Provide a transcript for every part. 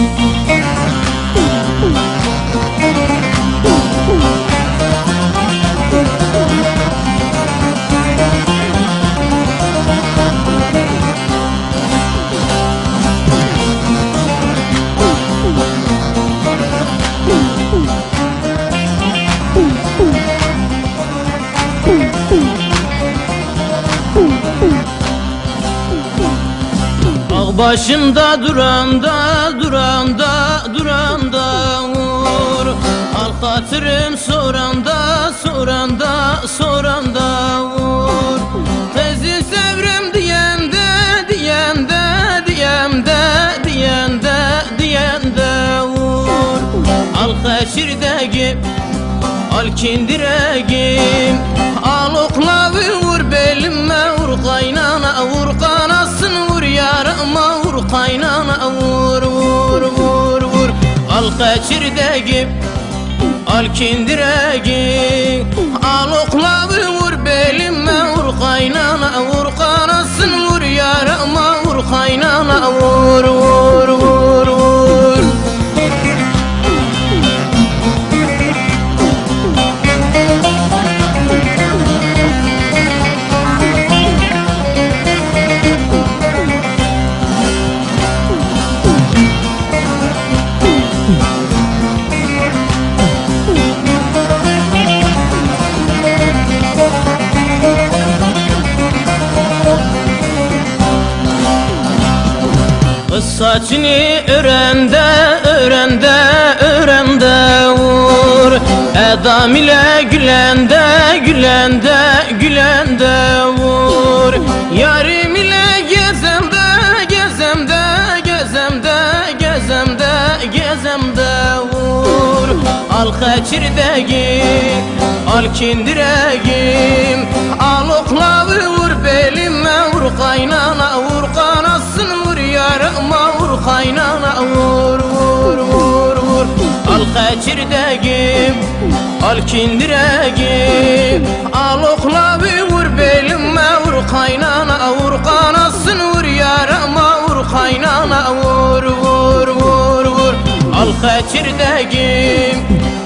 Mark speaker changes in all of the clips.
Speaker 1: Boom, boom. Ağ başında duranda duranda duranda vur Al hatırım soranda soranda soranda vur Tezi sevrem diyende diyende diyende diyende diyende vur Al haşirdeki Al kindiregim Al oklavi vur belime vur kaynana vur vur kaynana vur vur vur vur. Al kaçirdegim Al kindiregim Al oklavi vur belime vur kaynana vur. Kanasın vur yarama vur kaynana vur vur saçını örende, örende, örende vur. Edam ile gülende, gülende, gülende vur. Yarim ile gezemde, gezemde, gezemde, gezemde, gezemde vur. Al kaçirdegi, al kindiregim Al oklavi vur belime Al kaçirdegim al kindiregim. Al oklavi vur belime vur kaynana vur kanasın vur yarama vur kaynana vur vur vur vur. Al kaçirdegim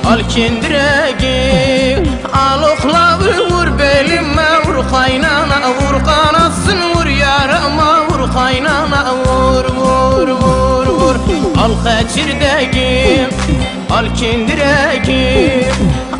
Speaker 1: al kindiregim. Al oklavi vur belime vur kaynana vur kanasın vur yarama vur kaynana vur vur vur vur. Al kaçirdegim al kindiregim